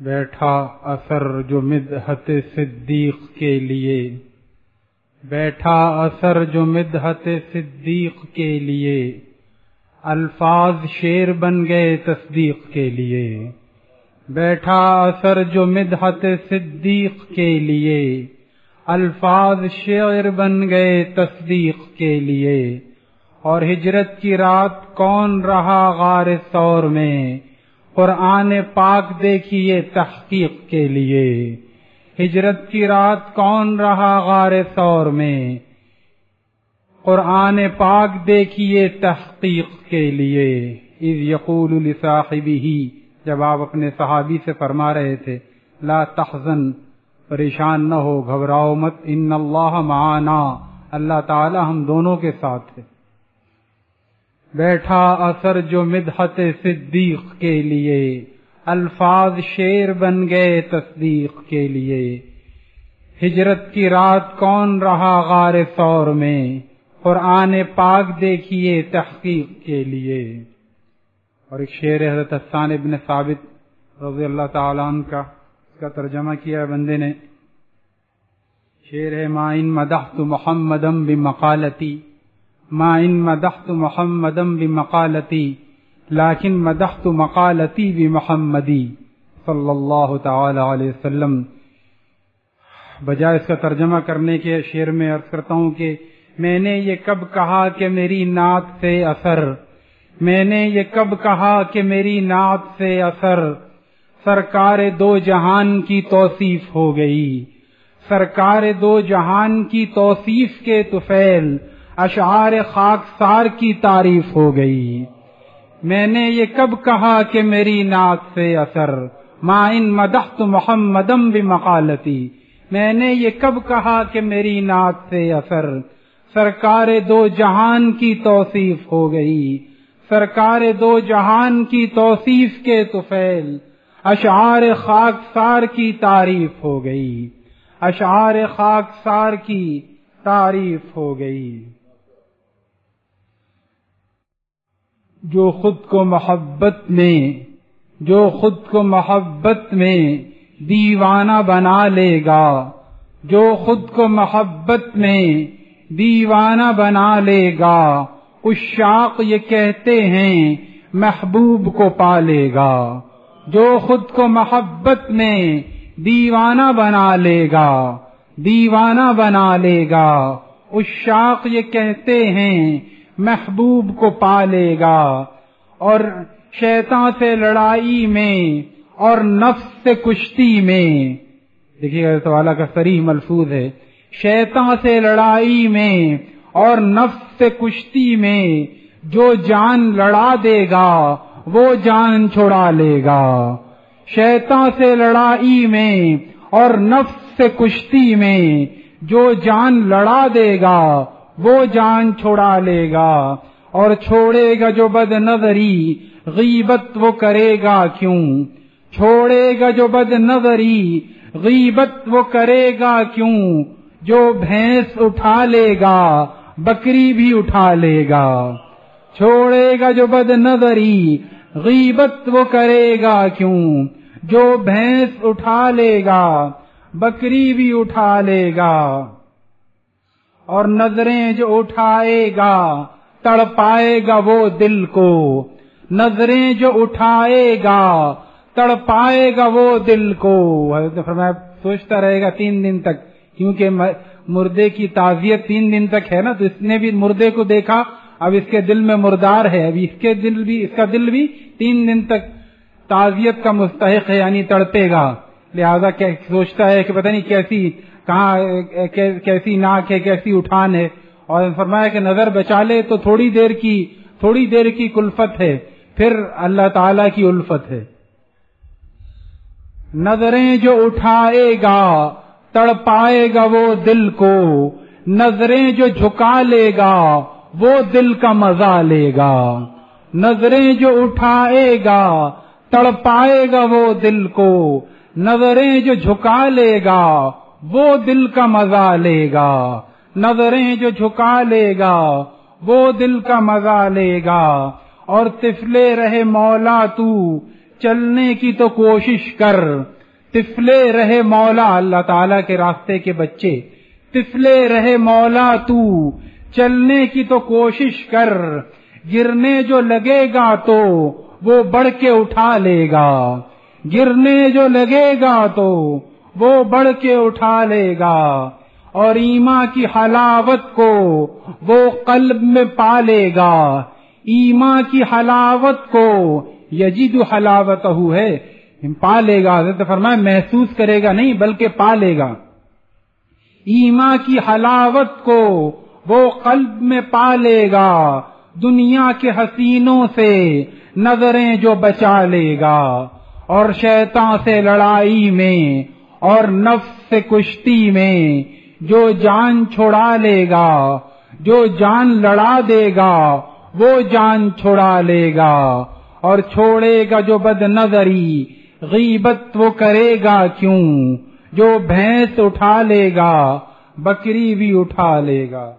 بیٹھا اثر جو مدحت صدیق کے لیے۔ بیٹھا اثر جو مدحت صدیق کے لیے۔ الفاظ شیر بن گئے تصدیق کے لیے۔ بیٹھا اثر جو مدحت صدیق کے لیے۔ الفاظ شعر بن گئے تصدیق کے لیے۔ اور ہجرت کی رات کون رہا غار سور میں؟ قرآن پاک دیکھیے تحقیق کے لیے۔ ہجرت کی رات کون رہا غار سور میں؟ قرآن پاک دیکھیے تحقیق کے لیے۔ از یقول الصاحبی ہی جب آپ اپنے صحابی سے فرما رہے تھے، لا تحزن، پریشان نہ ہو، گھبراؤ مت، ان اللہ معنا اللہ تعالی ہم دونوں کے ساتھ ہے۔ بیٹھا اثر جو مدحت صدیق کے لیے۔ الفاظ شیر بن گئے تصدیق کے لیے۔ ہجرت کی رات کون رہا غار سور میں؟ قرآن پاک دیکھیے تحقیق کے لیے۔ اور ایک شعر حضرت حسان ابن ثابت رضی اللہ تعالیٰ عنہ کا، اس کا ترجمہ کیا بندے نے۔ شعر ہے مائن مدح تو محمدم بمقالتی۔ ما ان مدحت محمدم بمقالتی لیکن مدحت مقالتی بمحمدی، صلی اللہ تعالی علیہ وسلم۔ بجائے اس کا ترجمہ کرنے کے شعر میں عرض کرتا ہوں کہ میں نے یہ کب کہا کہ میری نعت سے اثر۔ میں نے یہ کب کہا کہ میری نعت سے اثر۔ سرکار دو جہان کی توصیف ہو گئی۔ سرکار دو جہان کی توصیف کے توفیل اشعار خاک سار کی تعریف ہو گئی۔ میں نے یہ کب کہا کہ میری نعت سے اثر، ما ان مدحت محمدم بھی مقالتی میں نے یہ کب کہا کہ میری نعت سے اثر، سرکار دو جہان کی توصیف ہو گئی۔ سرکار دو جہان کی توصیف کے توفیل اشعار خاک سار کی تعریف ہو گئی۔ اشعار خاک سار کی تعریف ہو گئی۔ جو خود کو محبت میں، جو خود کو محبت میں دیوانہ بنا لے گا، جو خود کو محبت میں دیوانہ بنا لے گا، اس شاق یہ کہتے ہیں، محبوب کو پالے گا۔ جو خود کو محبت میں دیوانہ بنا لے گا، دیوانہ بنا لے گا۔ اس شاق یہ کہتے ہیں محبوب کو پالے گا اور شیطان سے لڑائی میں اور نفس سے کشتی میں۔ دیکھیے گا سوالہ کا سریح ملفوظ ہے۔ شیطان سے لڑائی میں اور نفس سے کشتی میں جو جان لڑا دے گا، وہ جان چھوڑا لے گا۔ شیطان سے لڑائی میں اور نفس سے کشتی میں جو جان لڑا دے گا وہ جان چھوڑا لے گا اور چھوڑے گا جو بد نظری غیبت وہ کرے گا کیوں؟ چھوڑے گا جو بد نظری غیبت وہ کرے گا کیوں؟ جو بھینس اٹھا لے گا، بکری بھی اٹھا لے گا۔ چھوڑے گا جو بد نظری غیبت وہ کرے گا کیوں؟ جو بھینس اٹھا لے گا، بکری بھی اٹھا لے گا۔ اور نظریں جو اٹھائے گا تڑ پائے گا وہ دل کو۔ نظریں جو اٹھائے گا تڑ پائے گا وہ دل کو۔ فرمایا، سوچتا رہے گا تین دن تک، کیونکہ مردے کی تعزیت تین دن تک ہے نا، تو اس نے بھی مردے کو دیکھا، اب اس کے دل میں مردار ہے۔ ابھی اس کے دل بھی، اس کا دل بھی تین دن تک تعزیت کا مستحق ہے یعنی تڑپے گا۔ لہذا سوچتا ہے کہ پتہ نہیں کیسی کہاں کیسی ناک ہے، کیسی اٹھان ہے؟ اور فرمایا کہ نظر بچا لے تو تھوڑی دیر کی، تھوڑی دیر کی کلفت ہے، پھر اللہ تعالی کی الفت ہے۔ نظریں جو اٹھائے گا تڑ پائے گا وہ دل کو، نظریں جو جھکا لے گا، وہ دل کا مزہ لے گا۔ نظریں جو اٹھائے گا تڑ پائے گا وہ دل کو، نظریں جو جھکا لے گا وہ دل کا مزہ لے گا۔ نظریں جو جھکا لے گا، وہ دل کا مزہ لے گا۔ اور تفلے رہے مولا تو، چلنے کی تو کوشش کر۔ تفلے رہے مولا، اللہ تعالی کے راستے کے بچے۔ تفلے رہے مولا تو، چلنے کی تو کوشش کر۔ گرنے جو لگے گا تو، وہ بڑھ کے اٹھا لے گا۔ گرنے جو لگے گا تو وہ بڑھ کے اٹھا لے گا اور ایما کی حلاوت کو وہ قلب میں پالے گا۔ ایما کی حلاوت کو یجید حلاوت ہے۔ پالے گا، حضرت فرمائے محسوس کرے گا نہیں بلکہ پالے گا۔ ایما کی حلاوت کو وہ قلب میں پالے گا۔ دنیا کے حسینوں سے نظریں جو بچا لے گا۔ اور شیطان سے لڑائی میں اور نفس سے کشتی میں، جو جان چھوڑا لے گا، جو جان لڑا دے گا، وہ جان چھوڑا لے گا، اور چھوڑے گا جو بد نظری غیبت وہ کرے گا کیوں؟ جو بھینس اٹھا لے گا، بکری بھی اٹھا لے گا۔